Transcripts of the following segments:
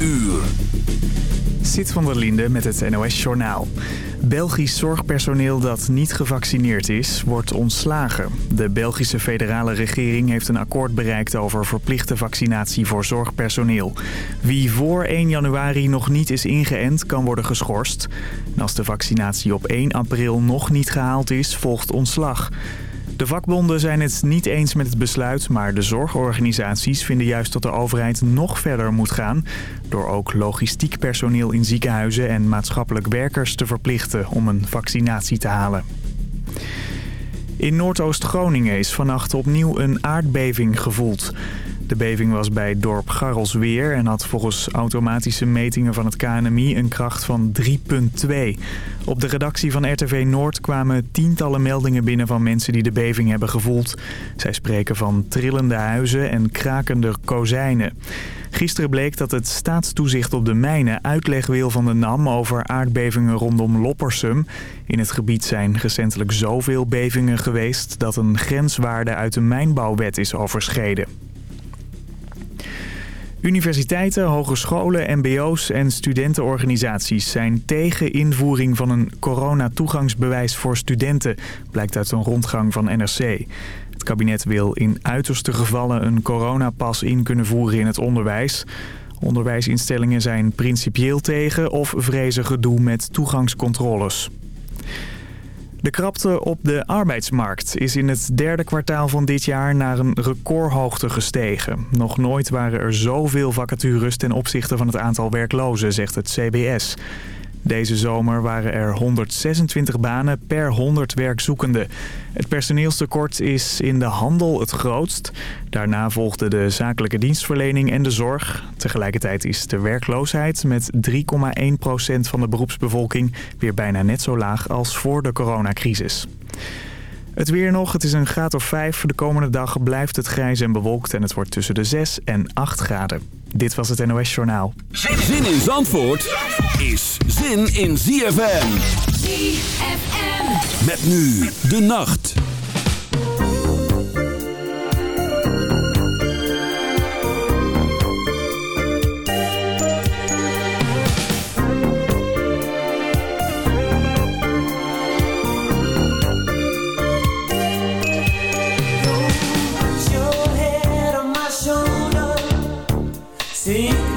uur. Zit van der Linde met het NOS-journaal. Belgisch zorgpersoneel dat niet gevaccineerd is, wordt ontslagen. De Belgische federale regering heeft een akkoord bereikt over verplichte vaccinatie voor zorgpersoneel. Wie voor 1 januari nog niet is ingeënt, kan worden geschorst. En als de vaccinatie op 1 april nog niet gehaald is, volgt ontslag. De vakbonden zijn het niet eens met het besluit, maar de zorgorganisaties vinden juist dat de overheid nog verder moet gaan... door ook logistiek personeel in ziekenhuizen en maatschappelijk werkers te verplichten om een vaccinatie te halen. In Noordoost-Groningen is vannacht opnieuw een aardbeving gevoeld. De beving was bij dorp Garrelsweer en had volgens automatische metingen van het KNMI een kracht van 3,2. Op de redactie van RTV Noord kwamen tientallen meldingen binnen van mensen die de beving hebben gevoeld. Zij spreken van trillende huizen en krakende kozijnen. Gisteren bleek dat het staatstoezicht op de mijnen uitleg wil van de NAM over aardbevingen rondom Loppersum. In het gebied zijn recentelijk zoveel bevingen geweest dat een grenswaarde uit de mijnbouwwet is overschreden. Universiteiten, hogescholen, mbo's en studentenorganisaties zijn tegen invoering van een coronatoegangsbewijs voor studenten, blijkt uit een rondgang van NRC. Het kabinet wil in uiterste gevallen een coronapas in kunnen voeren in het onderwijs. Onderwijsinstellingen zijn principieel tegen of vrezen gedoe met toegangscontroles. De krapte op de arbeidsmarkt is in het derde kwartaal van dit jaar naar een recordhoogte gestegen. Nog nooit waren er zoveel vacatures ten opzichte van het aantal werklozen, zegt het CBS. Deze zomer waren er 126 banen per 100 werkzoekenden. Het personeelstekort is in de handel het grootst. Daarna volgde de zakelijke dienstverlening en de zorg. Tegelijkertijd is de werkloosheid met 3,1% van de beroepsbevolking... weer bijna net zo laag als voor de coronacrisis. Het weer nog, het is een graad of 5. De komende dag blijft het grijs en bewolkt en het wordt tussen de 6 en 8 graden. Dit was het NOS Journaal. Zin in Zandvoort is zin in ZFM. ZFM. Met nu de nacht. Sim.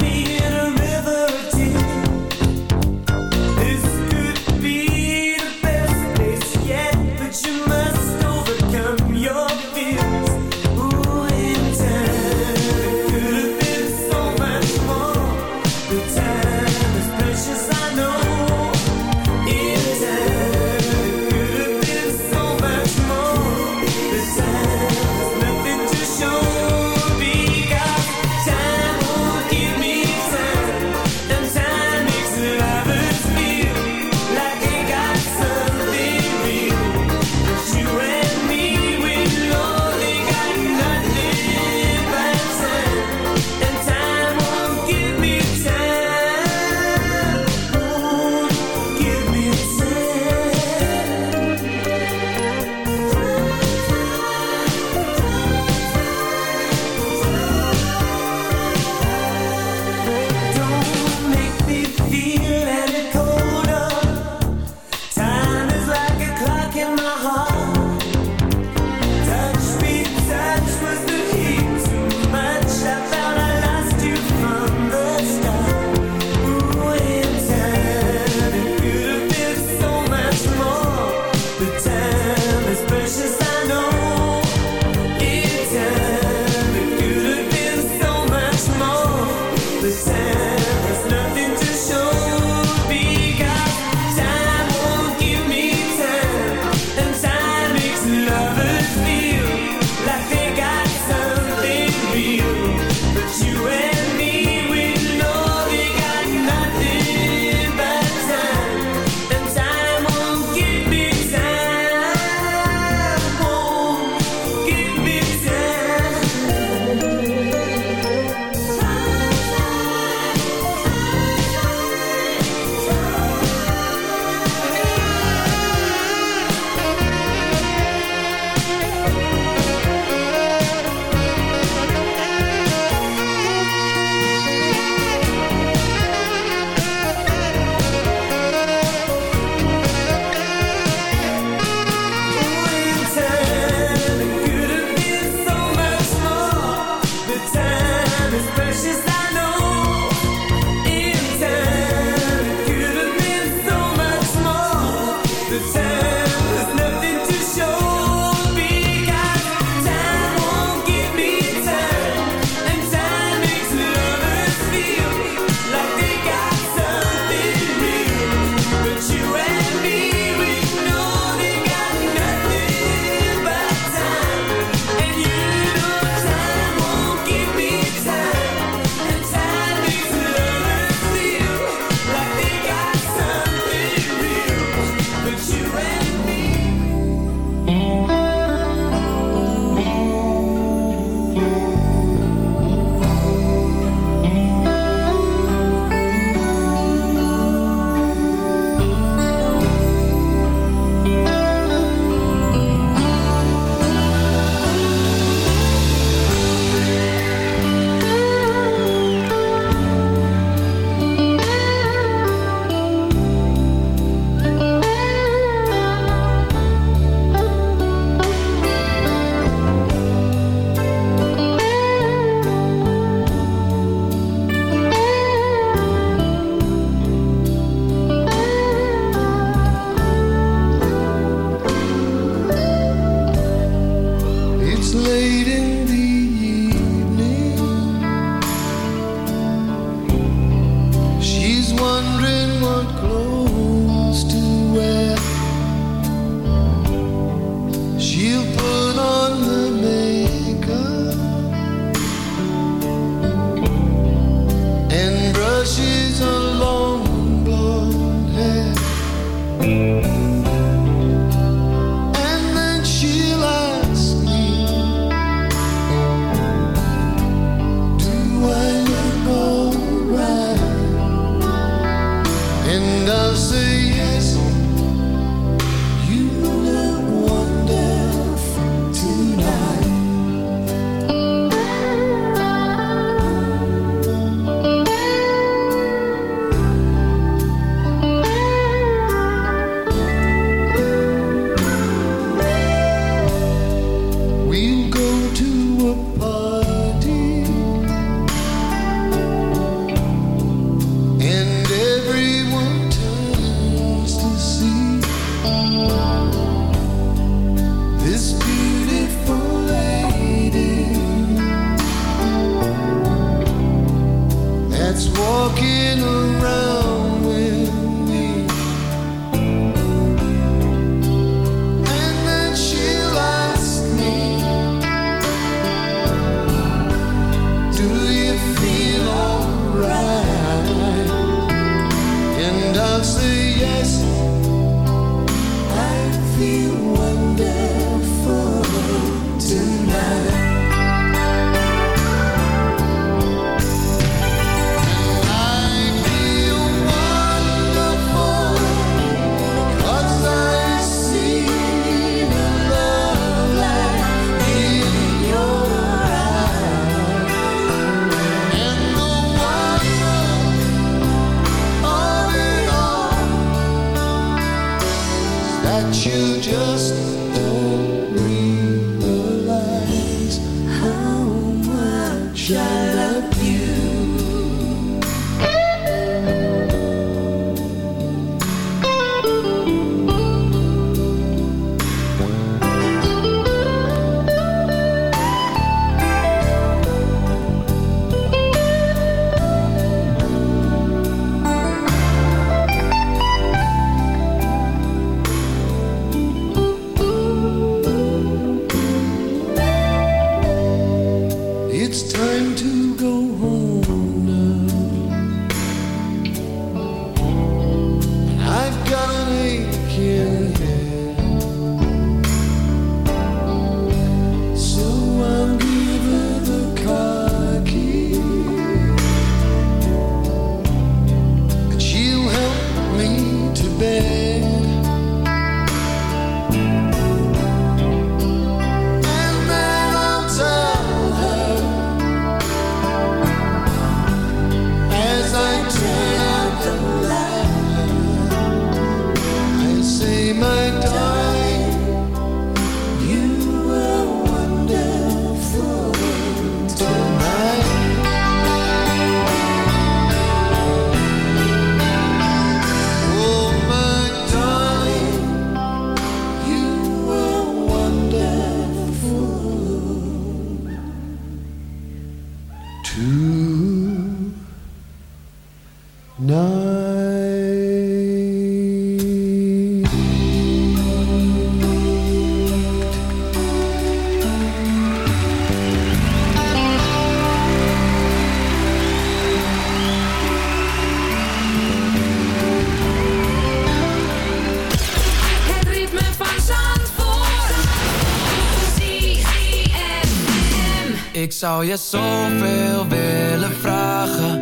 Zou je zoveel willen vragen.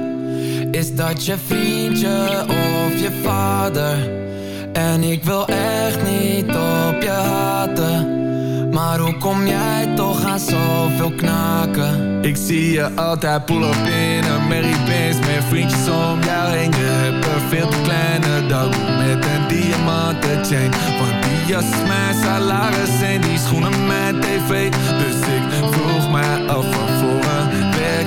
Is dat je vriendje of je vader? En ik wil echt niet op je haten. Maar hoe kom jij toch aan zoveel knaken? Ik zie je altijd pull up in een Mary Met vriendjes om jou heen Je hebt een veel te kleine dag Met een diamanten chain Want die jas mijn salaris En die schoenen mijn tv Dus ik vroeg mij af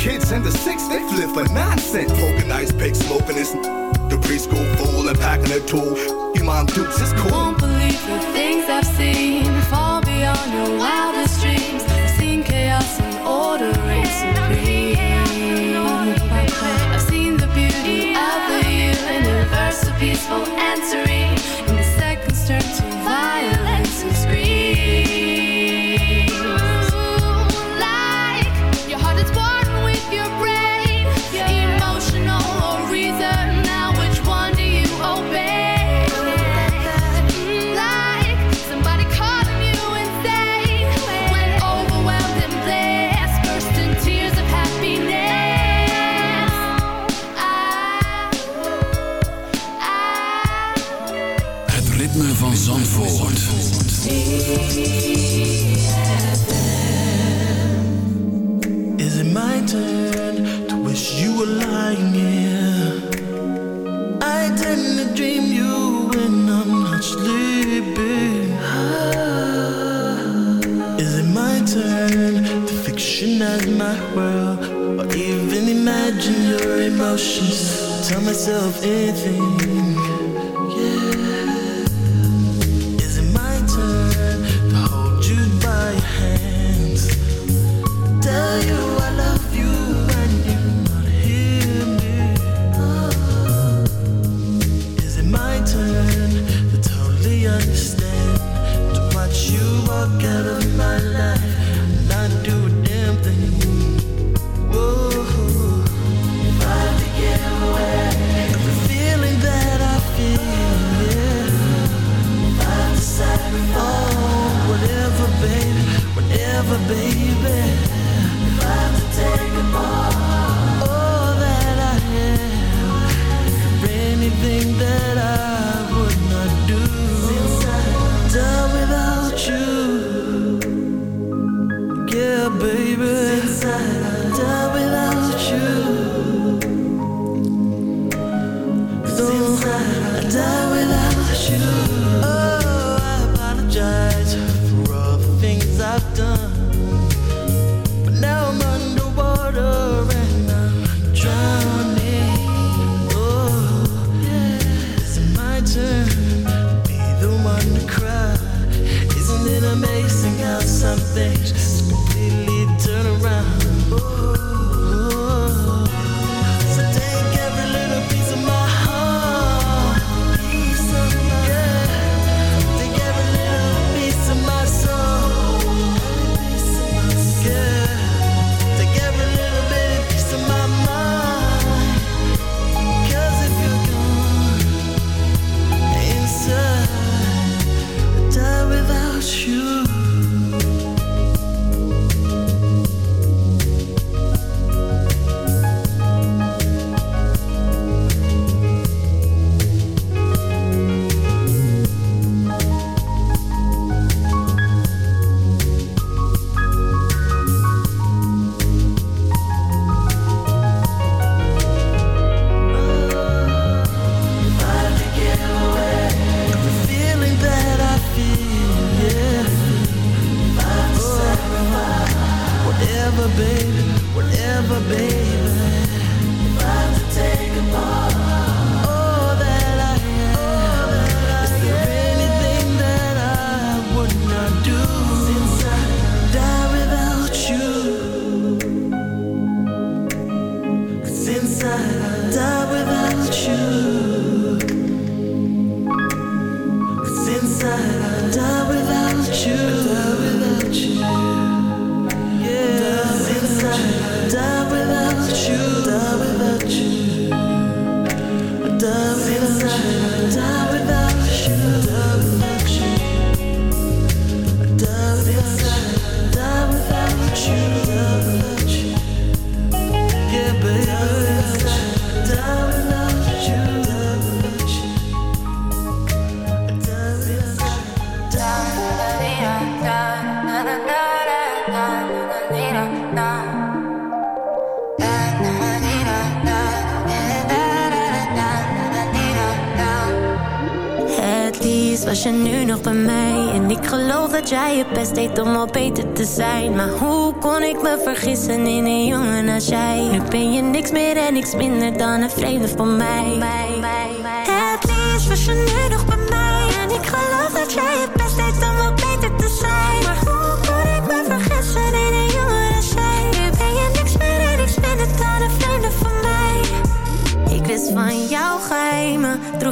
Kids in the six, they flip for nonsense. Poking ice pick, smoking this. The preschool fool and packing a tool. Your mom dukes is cool. Won't believe the things I've seen far beyond your wildest dreams. I've seen chaos and order reign supreme. I've seen the beauty of the universe, so peaceful and serene. Te zijn. Maar hoe kon ik me vergissen in een jongen als jij? Nu ben je niks meer en niks minder dan een vreemde van mij. Het liefst was je nu nog bij mij. En ik geloof dat jij je best deed om al beter te zijn. Maar hoe kon ik me vergissen in een jongen als jij? Nu ben je niks meer en niks minder dan een vreemde van mij. Ik wist van droeg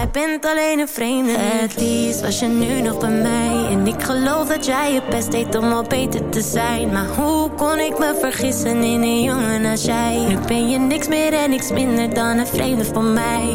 Jij bent alleen een vreemde. Het liefst was je nu nog bij mij. En ik geloof dat jij je best deed om al beter te zijn. Maar hoe kon ik me vergissen in een jongen als jij? Nu ben je niks meer en niks minder dan een vreemde van mij.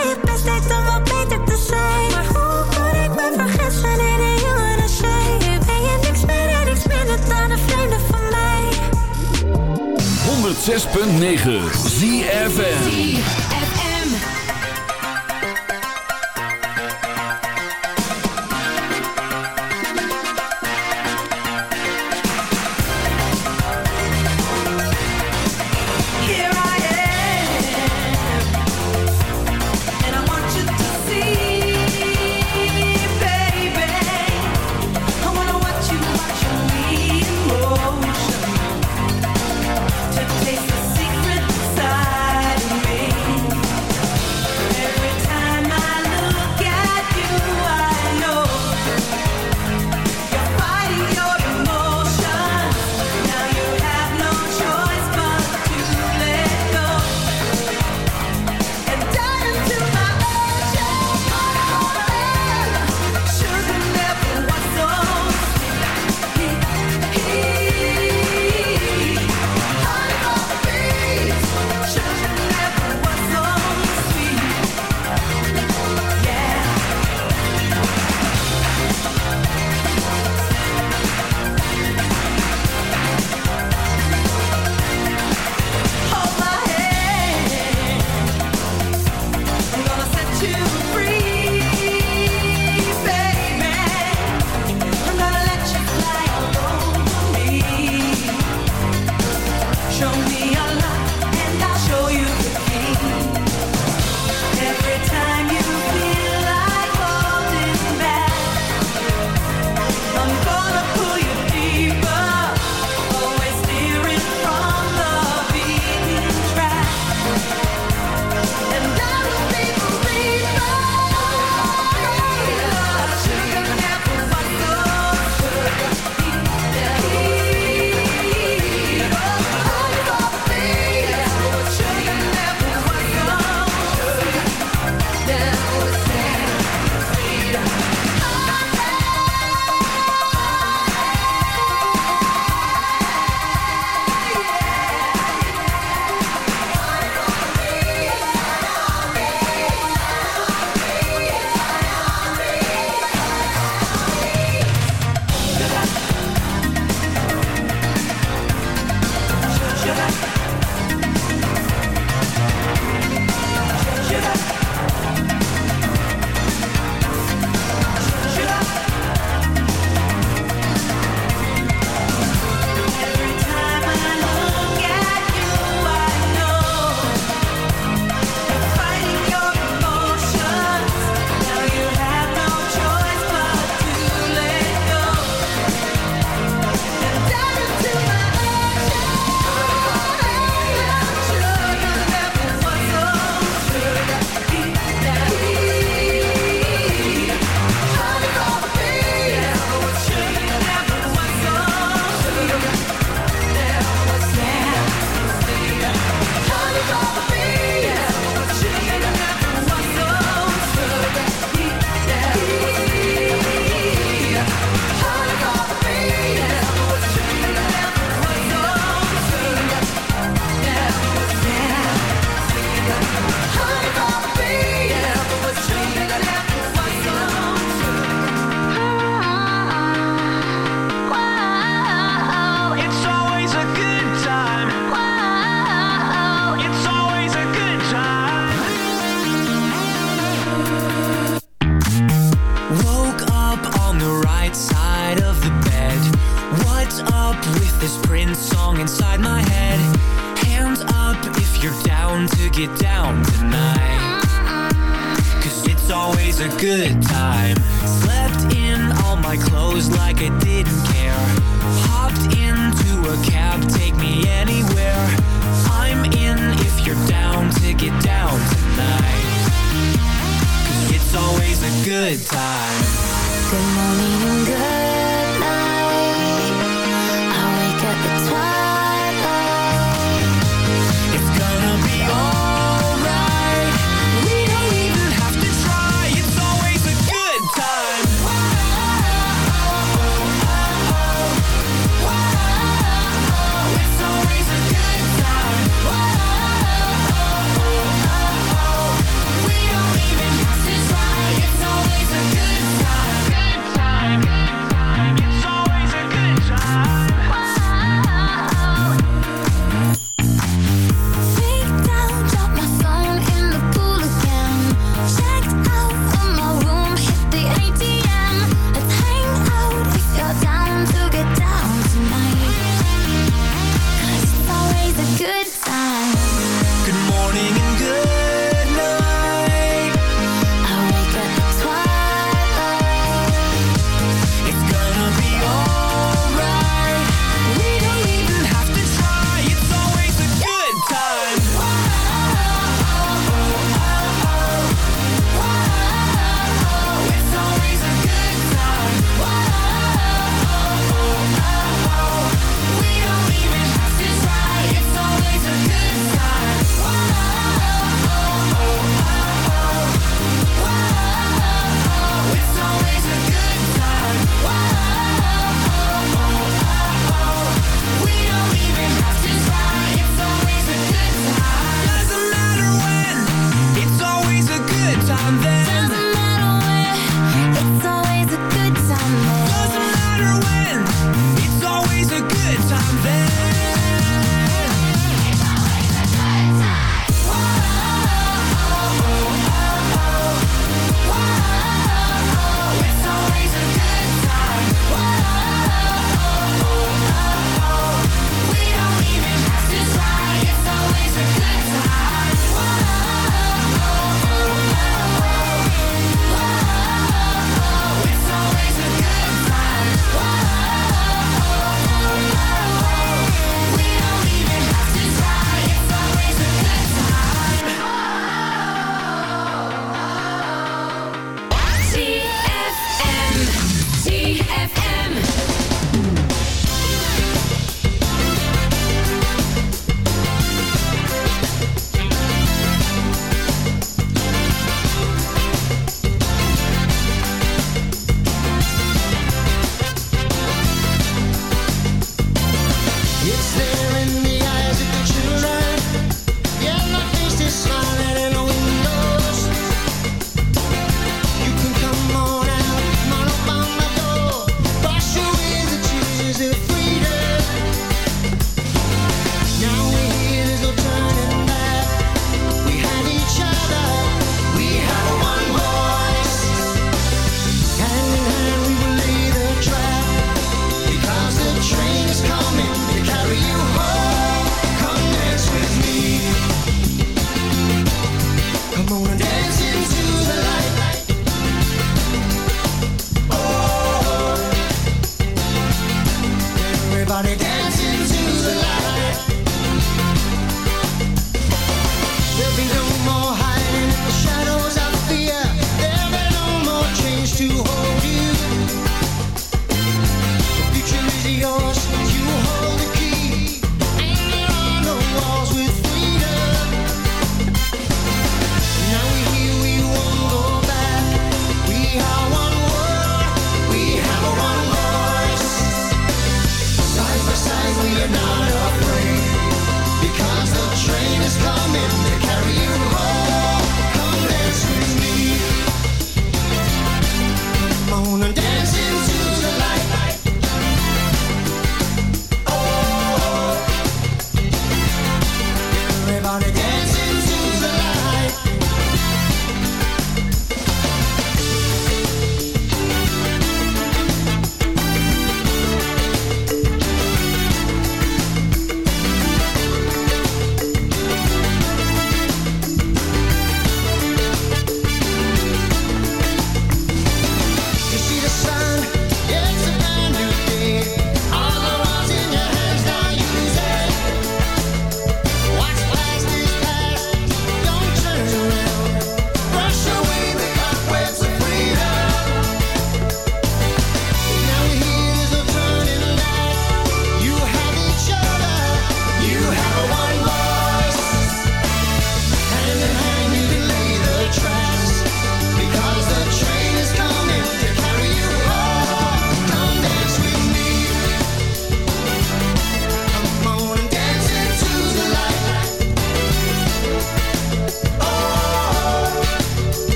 106.9 ZFN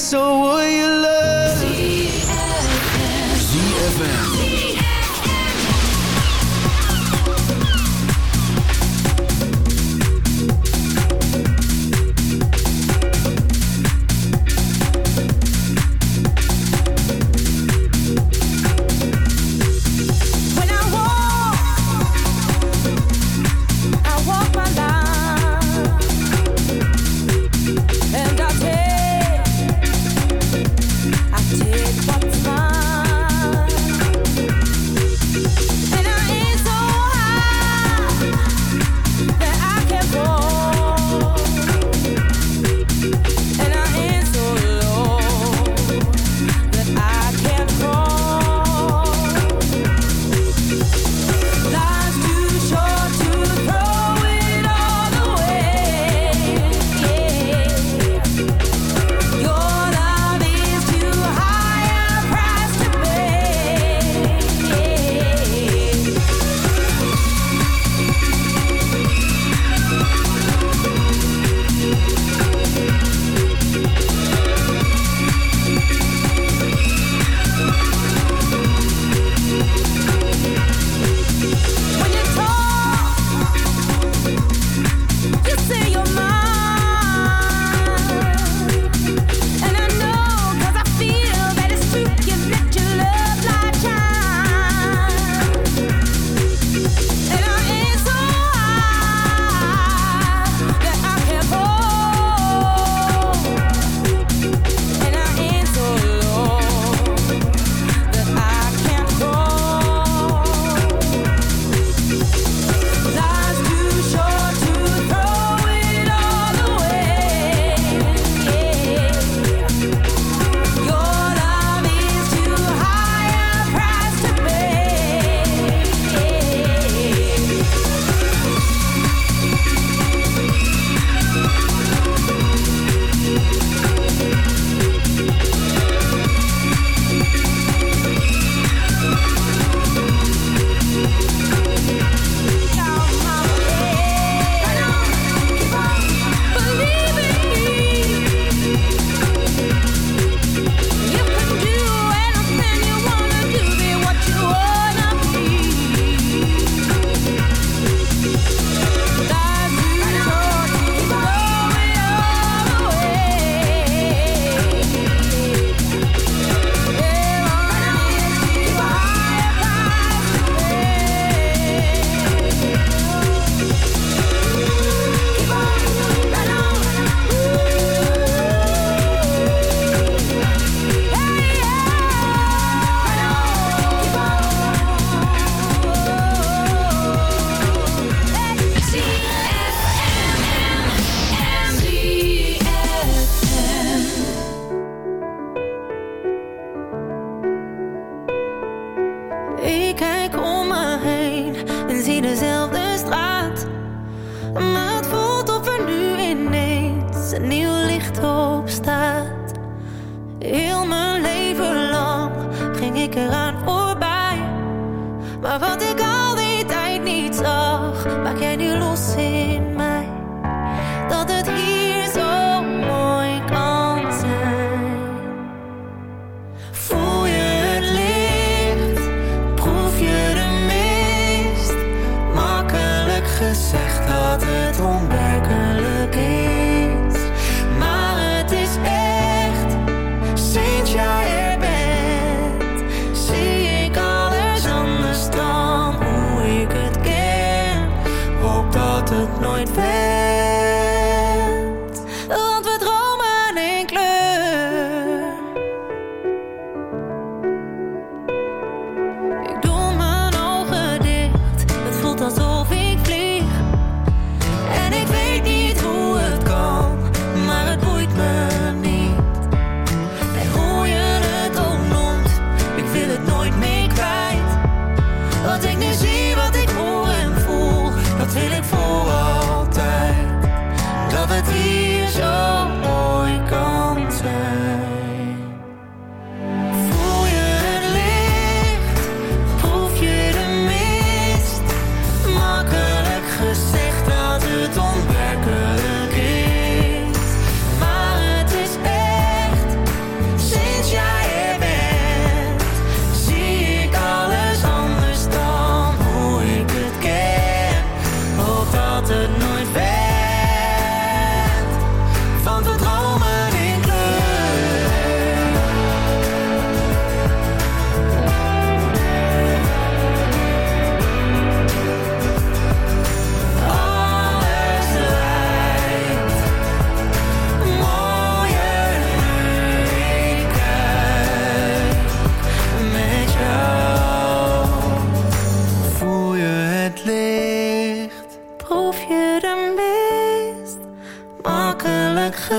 so will you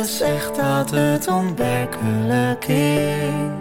Gezegd dat het onwerkelijk is.